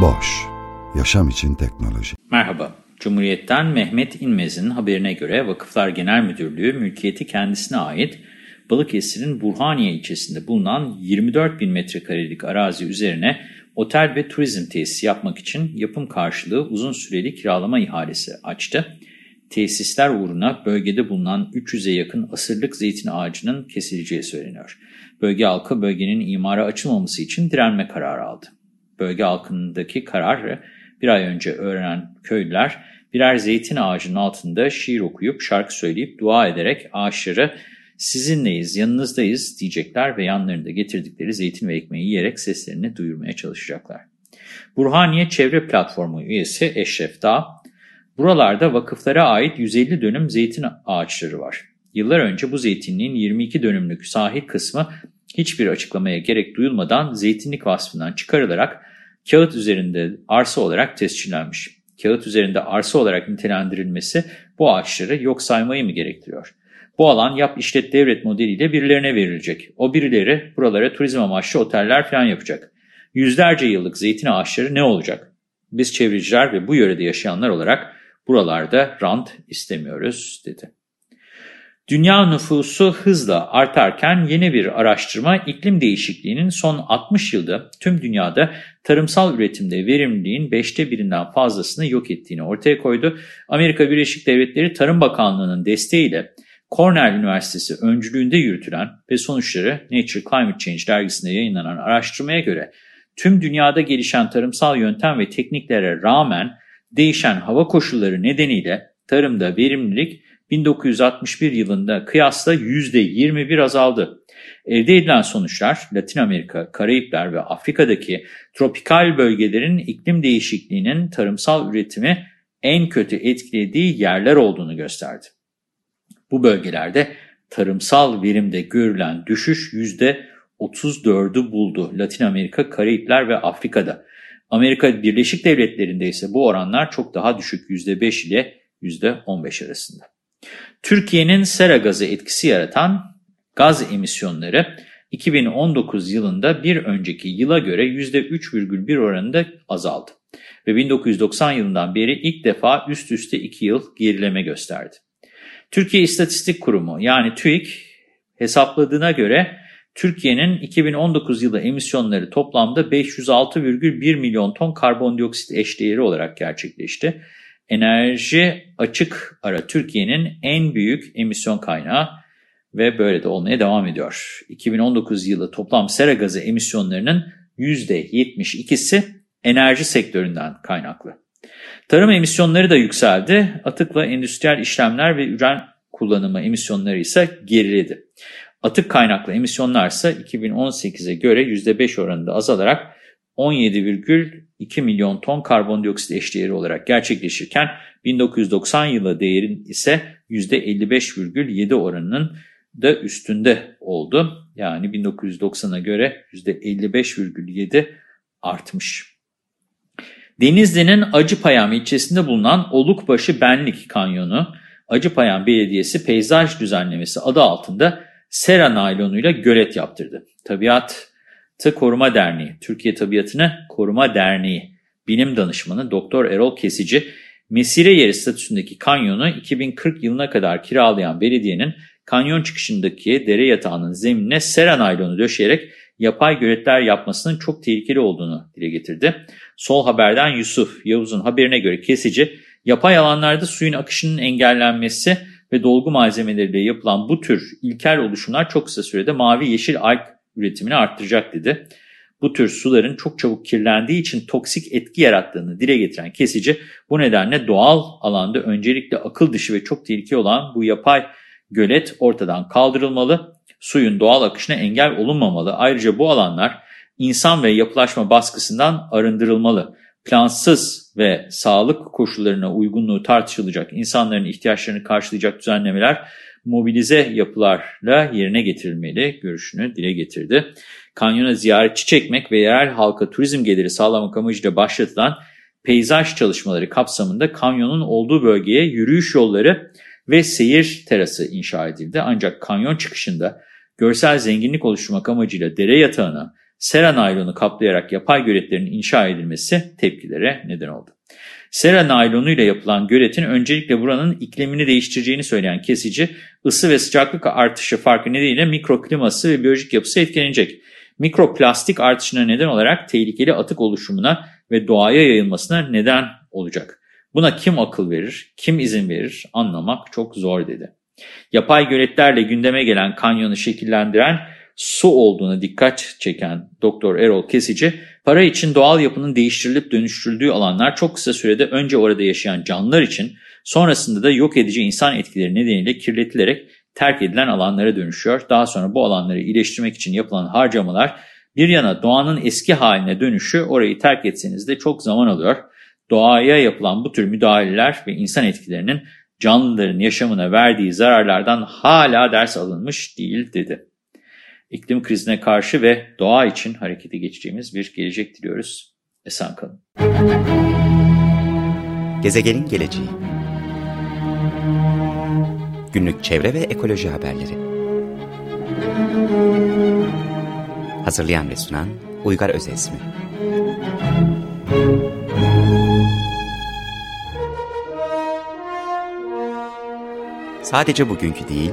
Boş, yaşam için teknoloji. Merhaba, Cumhuriyet'ten Mehmet İnmez'in haberine göre Vakıflar Genel Müdürlüğü mülkiyeti kendisine ait Balıkesir'in Burhaniye ilçesinde bulunan 24 bin metrekarelik arazi üzerine otel ve turizm tesisi yapmak için yapım karşılığı uzun süreli kiralama ihalesi açtı. Tesisler uğruna bölgede bulunan 300'e yakın asırlık zeytin ağacının kesileceği söyleniyor. Bölge halkı bölgenin imara açılmaması için direnme kararı aldı. Bölge halkındaki kararı bir ay önce öğrenen köylüler birer zeytin ağacının altında şiir okuyup şarkı söyleyip dua ederek ağaçları sizinleyiz, yanınızdayız diyecekler ve yanlarında getirdikleri zeytin ve ekmeği yiyerek seslerini duyurmaya çalışacaklar. Burhaniye Çevre Platformu üyesi Eşref Dağ, buralarda vakıflara ait 150 dönüm zeytin ağaçları var. Yıllar önce bu zeytinliğin 22 dönümlük sahil kısmı hiçbir açıklamaya gerek duyulmadan zeytinlik vasfından çıkarılarak kağıt üzerinde arsa olarak tescillenmiş. Kağıt üzerinde arsa olarak nitelendirilmesi bu ağaçları yok saymayı mı gerektiriyor? Bu alan yap işlet devret modeliyle birilerine verilecek. O birileri buralara turizm amaçlı oteller falan yapacak. Yüzlerce yıllık zeytin ağaçları ne olacak? Biz çevreciler ve bu yörede yaşayanlar olarak buralarda rant istemiyoruz dedi. Dünya nüfusu hızla artarken yeni bir araştırma iklim değişikliğinin son 60 yılda tüm dünyada tarımsal üretimde verimliliğin 5'te birinden fazlasını yok ettiğini ortaya koydu. Amerika Birleşik Devletleri Tarım Bakanlığı'nın desteğiyle Cornell Üniversitesi öncülüğünde yürütülen ve sonuçları Nature Climate Change dergisinde yayınlanan araştırmaya göre tüm dünyada gelişen tarımsal yöntem ve tekniklere rağmen değişen hava koşulları nedeniyle tarımda verimlilik 1961 yılında kıyasla %21 azaldı. Elde edilen sonuçlar Latin Amerika, Karayipler ve Afrika'daki tropikal bölgelerin iklim değişikliğinin tarımsal üretimi en kötü etkilediği yerler olduğunu gösterdi. Bu bölgelerde tarımsal verimde görülen düşüş %34'ü buldu Latin Amerika, Karayipler ve Afrika'da. Amerika Birleşik Devletleri'nde ise bu oranlar çok daha düşük %5 ile %15 arasında. Türkiye'nin sera gazı etkisi yaratan gaz emisyonları 2019 yılında bir önceki yıla göre %3,1 oranında azaldı ve 1990 yılından beri ilk defa üst üste 2 yıl gerileme gösterdi. Türkiye İstatistik Kurumu yani TÜİK hesapladığına göre Türkiye'nin 2019 yılı emisyonları toplamda 506,1 milyon ton karbondioksit eşdeğeri olarak gerçekleşti. Enerji açık ara Türkiye'nin en büyük emisyon kaynağı ve böyle de olmaya devam ediyor. 2019 yılı toplam sera gazı emisyonlarının %72'si enerji sektöründen kaynaklı. Tarım emisyonları da yükseldi. Atıkla endüstriyel işlemler ve üren kullanımı emisyonları ise geriledi. Atık kaynaklı emisyonlar ise 2018'e göre %5 oranında azalarak 17,2 milyon ton karbondioksit eşdeğeri olarak gerçekleşirken 1990 yılı değerin ise %55,7 oranının da üstünde oldu. Yani 1990'a göre %55,7 artmış. Denizli'nin Acıpayam ilçesinde bulunan Olukbaşı Benlik Kanyonu, Acıpayam Belediyesi Peyzaj Düzenlemesi adı altında sera naylonuyla gölet yaptırdı. Tabiatı Koruma Derneği, Türkiye Tabiatını Koruma Derneği bilim danışmanı Doktor Erol Kesici, mesire yeri statüsündeki kanyonu 2040 yılına kadar kiralayan belediyenin kanyon çıkışındaki dere yatağının zeminine sera naylonu döşeyerek yapay göletler yapmasının çok tehlikeli olduğunu dile getirdi. Sol Haber'den Yusuf Yavuz'un haberine göre kesici, yapay alanlarda suyun akışının engellenmesi ve dolgu malzemeleriyle yapılan bu tür ilkel oluşumlar çok kısa sürede mavi yeşil alg üretimini arttıracak dedi. Bu tür suların çok çabuk kirlendiği için toksik etki yarattığını dile getiren kesici, bu nedenle doğal alanda öncelikle akıl dışı ve çok tehlikeli olan bu yapay gölet ortadan kaldırılmalı. suyun doğal akışına engel olunmamalı. Ayrıca bu alanlar insan ve yapılaşma baskısından arındırılmalı. Plansız ve sağlık koşullarına uygunluğu tartışılacak, insanların ihtiyaçlarını karşılayacak düzenlemeler mobilize yapılarla yerine getirilmeli görüşünü dile getirdi. Kanyona ziyaretçi çekmek ve yerel halka turizm geliri sağlamak amacıyla başlatılan peyzaj çalışmaları kapsamında kanyonun olduğu bölgeye yürüyüş yolları ve seyir terası inşa edildi. Ancak kanyon çıkışında görsel zenginlik oluşturmak amacıyla dere yatağına sera naylonu kaplayarak yapay göletlerin inşa edilmesi tepkilere neden oldu. Sera naylonu ile yapılan göletin öncelikle buranın iklimini değiştireceğini söyleyen kesici, ısı ve sıcaklık artışı farkı nedeniyle mikrokliması ve biyolojik yapısı etkilenecek. Mikroplastik artışına neden olarak tehlikeli atık oluşumuna ve doğaya yayılmasına neden olacak. Buna kim akıl verir, kim izin verir anlamak çok zor dedi. Yapay göletlerle gündeme gelen kanyonu şekillendiren su olduğuna dikkat çeken Doktor Erol Kesici, para için doğal yapının değiştirilip dönüştürüldüğü alanlar çok kısa sürede önce orada yaşayan canlılar için sonrasında da yok edici insan etkileri nedeniyle kirletilerek terk edilen alanlara dönüşüyor. Daha sonra bu alanları iyileştirmek için yapılan harcamalar bir yana doğanın eski haline dönüşü orayı terk etseniz de çok zaman alıyor. Doğaya yapılan bu tür müdahaleler ve insan etkilerinin canlıların yaşamına verdiği zararlardan hala ders alınmış değil dedi. İklim krizine karşı ve doğa için harekete geçeceğimiz bir gelecek diliyoruz. Esen kalın. Gezegenin geleceği Günlük çevre ve ekoloji haberleri Hazırlayan ve sunan Uygar Özesmi Sadece bugünkü değil,